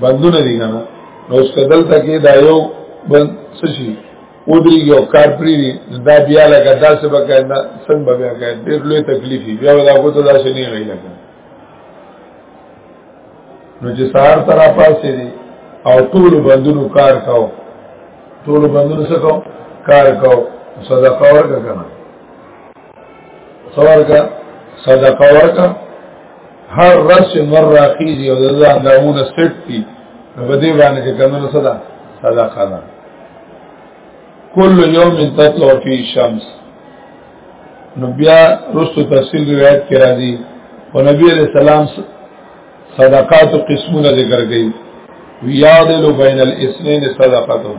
بندونه دي کنه نو اوس کدل ته کې دا یو بند څه شي ودری یو کار پری دی دا بیا لکه دا څه به کوي دا څنګه به بیا کوي ډېر لوی تکلیف دی بیا دا کو ته دا څه نه غي لکه نو چې سهار تر پاسې دی او ټول بندونو کار کاو ټول بندونو څه کاو کار کاو صدقه ورکا کنه صدقه ورکا هر رس نور راخیزی او دغه اندامونه سټ دي په دې باندې چې کمنو صدا صدقه ده کل یوم تطلع فی شمس نو بیا رستو تفصیل روایت کې راځي او نبی علیہ السلام صدقات قسمونه ذکر کړي ویادل بین الاثنین صدقتهم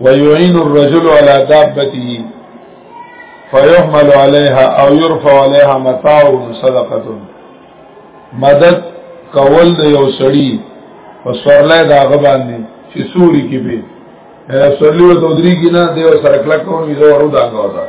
ويعين الرجل على دابته فيحمل عليها او يرفع عليها متاع صدقه مدد کول د یو سړی په سورلې دا غ باندې چې سوري کې به سورلې و دوی کې نه دیو سره کلک کوي زه ورو دا غوړم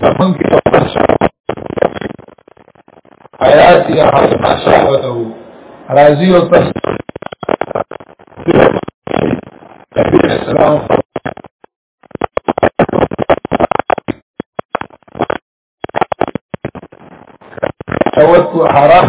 زمون کې ورشه آیات یا حسنا شاوته راضی او تس نبی اسلام توت حرام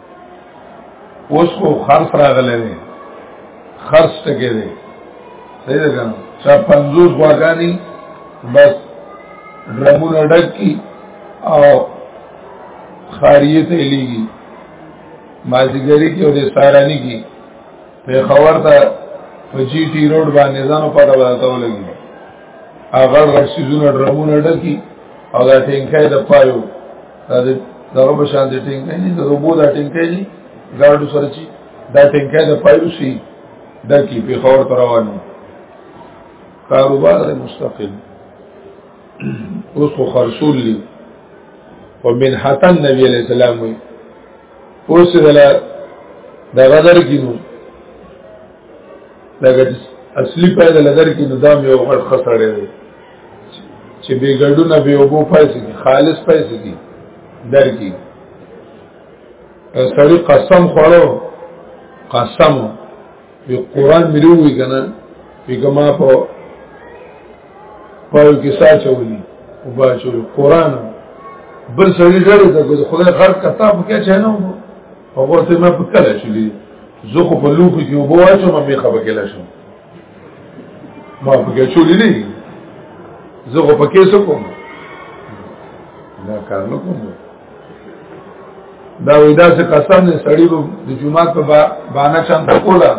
اوس خو خرص راغلی دی خرص ټکی دی صحیح ده کنه چا پنځوس غواګانی بس ډرمونه ډک کی او خاریه ته لیږي مازیګری کې او د سارانی کې په خبر ته په جی ټی روډ باندې ځانو پته ولاته ولګي هغه ورسېزونه ډرمونه ډکی او دا ټینکای د پایو دا دغه په شان دي ټینګ نه دي د روبو دا ټینګ نه دي ګارډو سره چی دا ټینګ نه ده پایو شي دا کی په خور تر روانو کاروبار مستقل اوس خو خرصول دي او من حتن نبی علیہ السلام وي اوس دلا دا غدر کینو لکه اصلي پیدا لګر کې نظام یو خړ خسړې دی چې به ګډونه به وبو پیسې دي خالص پیسې دي درکې سړی قسم خوړو قسم وی قران ملوي کنه پیګما په پاو کې ساچولي او باچو قران بل سړی زړه ته ګوز خدای خر کتاب کې چنو او ورته ما په کله شلی زه خو په لوخي کې وبو اچو ما به خبر کې لاشم ما پکې چولې نه زه خو پکې څه کوم نه کار نه کوم دا وېدا څه قسم نه سړی د جمعه په باندې چان ته کولا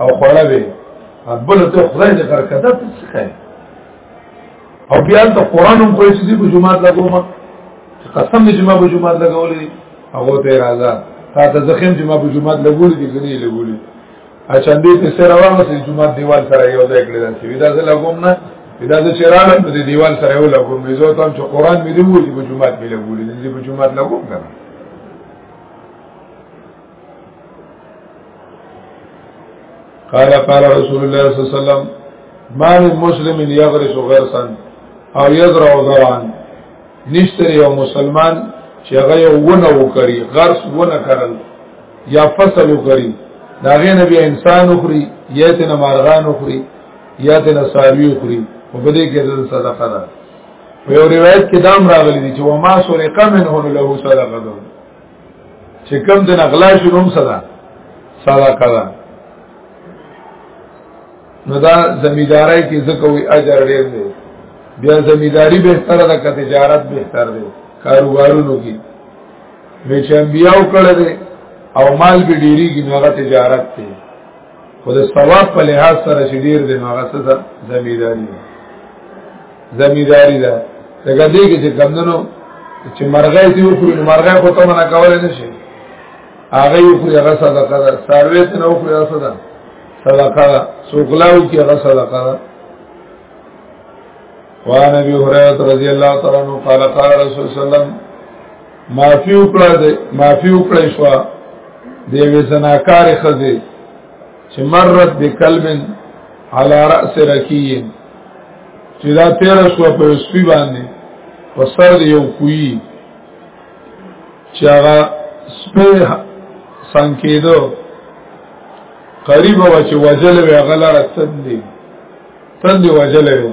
او خړا به بل ته خدای دې برکته څخه او بیا ته قران هم کوی چې په جمعه لګوم چې قسم دې جمعه په جمعه لګولې هغه ته راځه تا ته زخم جمعه په جمعه لګولې دې کني لګولې اچاندې په سره واغسې جمعه دیوال سره یو ځای کړل چې ودا زه لګوم نه ودا زه چرانه په دیوال سره یو لګوم زه ته چې قران مې دی وو چې په جمعه کې لګولې دې په جمعه لګوم کنه قال قال رسول الله صلی الله علیه وسلم ما من مسلم یغرس غرسا او یزرع زرعا نشتری او مسلمان چې هغه ونه وکړي غرس ونه کړل یا فصل وکړي دا غي نبی انسان وخوري یا تن مارغان وخوري یا تن ساروی وخوري په بده کې د صدقه ده په یو روایت کې دام راغلی دی چې و ما سرقه منه له صدقه ده چې کم د نغلا شروم صدا صدقه ده نو دا زمیدارای کې زکه وی اجر ډیر دی بیا زمیداری به تر ده که تجارت به تر ده کاروبارونو کې نو چې انبیاء کړه دې او مال به ډیریږي نو هغه تجارت دی خو د ثواب په لحاظ سره چې ډیر دی نو هغه څه زمیداری ده زمیداری ده څنګه دې کې چې کمندنو چې مرغې دی خو نو مرغې خو ته نه کولای نشي هغه یو خو هغه صدقه ده سرویت نه خو هغه صدقه صدقه ده سوقلاو کې هغه صدقه ده وعن ابي هريره رضي الله تعالى عنه قال قال رسول الله صلى الله عليه وسلم معافی وکړه د معافی وکړې شو د وې زناکار خزه چې مرت بقلب على راس رکیه چې دا 13 شو په سپی باندې په سر یو کوی چې هغه سپی سانکیدو قریب و چې وجل وی غلره تندې تندې وجل وی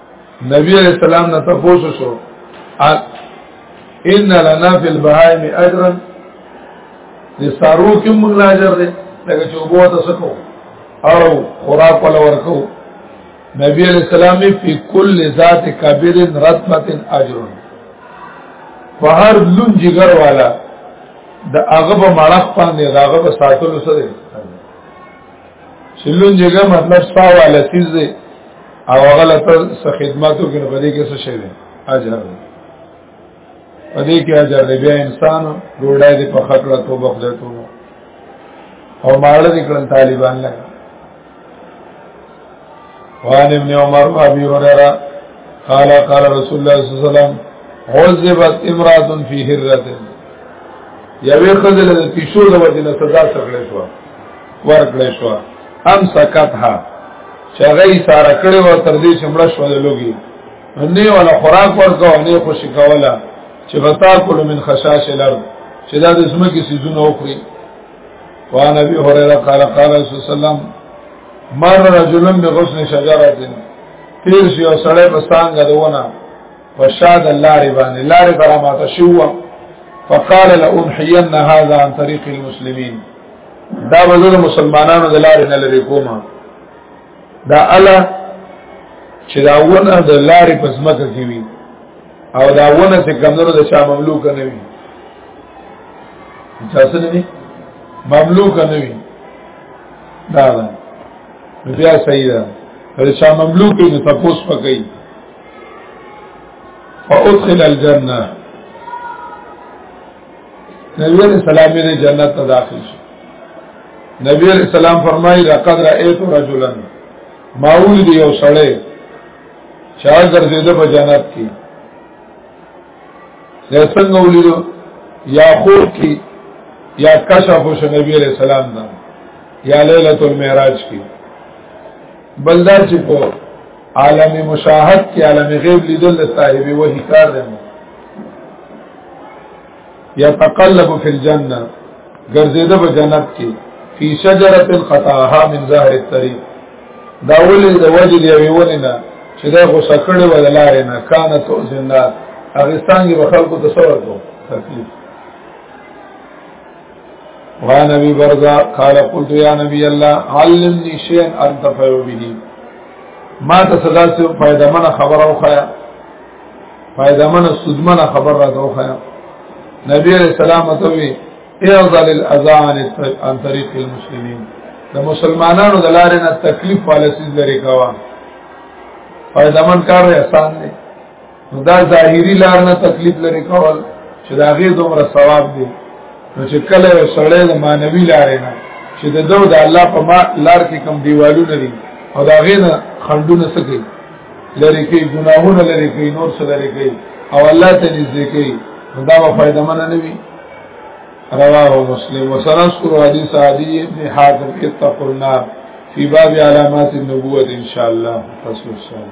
نبی علیہ السلام نه تاسو شو ان لنا فی البهائم اجرا دې سارو کې موږ لا اجر دې لکه چې وبو تاسو کو او خوراک ولا ورکو نبی علیہ السلام فی کل ذات کبیر رتمت اجر فهر لون جگر والا د هغه په مړخ باندې هغه په ساتلو سره شلون جګه مطلب ستا والا سیز دی او هغه لته څه خدماتو کې په دې کې څه شي دی اجر دی په دې کې اجر دی بیا انسان ډوډۍ دې په خکړه توبه خدای توبه او ماړه دې کړن طالبان لګا وعن ابن عمر وابي هريره قال قال رسول الله صلى الله عليه وسلم عذبت امراه في هره یوې خزل د تیشو د وجه نه سزا سکړې شو ورکړې شو ام سکتها چې هغه یې ساره کړې و تر دې چې مړ شو د لوګي نه ولا خوراک ورکو نه خوشی کوله چې غتا کول من خشاش الارض چې دا د زمکه سيزونه وخوري وعن ابي هريره قال قال رسول الله سلام مر رجل بغصن شجره تیر شي او سړی په څنګه دونه وشاد الله ربانه لارې برامات شو فقال لانحين هذا عن طريق المسلمين دا وزر مسلمانانو د لارې نه لري کومه دا الا چې دا ونه د لارې په سمکه کې وي او دا ونه چې کمنو د چا مملوک نه وي چا څه نه وي مملوک نه وي دا دا بیا صحیح ده د چا مملوک نه تاسو پکې فادخل الجنه نبی علیہ السلام دې جنت ته داخل شو نبی علیہ السلام فرمایي لقد رأيت رجلا ماول دی یو سړی چا ګرځیده په جنت کې دا څنګه ولیدو یا خوب کې یا کشف شو نبی علیہ السلام دا یا ليله المعراج کې بلدار چې په عالم مشاهد کې عالم غیب لیدل صاحب وحی کار دی یتقلب فی الجنه ګرځیده په جنت کې فی شجره خطاها من ظاهر الطريق دا ولې د وجه دی ویونه نه چې دا خو سکړې ولا لارې نه کان تو زندات هغه ستانګي به خلکو ته سوال کوو تکلیف وعن ابي برزه قال قلت يا نبي الله علمني شيئا انتفع به ما ته صدا سے فائدہ من خبر او خیا فائدہ من سودمن خبر را تو خیا نبی علیہ السلام ته وی اعذل الاذان عن طريق المسلمين د مسلمانانو د لارې نه تکلیف والے سیز لري کوا فائدہ من کار احسان دی نو دا ظاهری لار نه تکلیف لري کول چې دا غي دومره ثواب دی نو چې کله سړی د مانوي لارې نه چې د دو د الله په لار کې کم دیوالونه دي او دا غي نه خندونه سکی لري کې ګناهونه لري کې نور څه لري کې او الله ته نږدې کې دا به فائدہ منه نه وي رواه مسلم وسنذكر حديث عدي بن حاتم اتقوا النار في باب علامات النبوة إن شاء الله فصل السلام